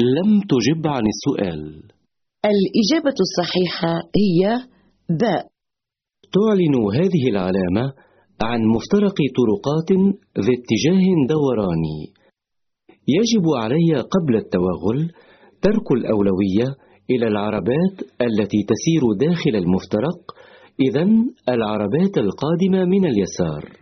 لم تجب عن السؤال. الإجابة الصحيحة هي باء تعلن هذه العلامة عن مفترق طرقات ذي اتجاه دوراني يجب علي قبل التوغل ترك الأولوية إلى العربات التي تسير داخل المفترق. إذا العربات القادمة من اليسار.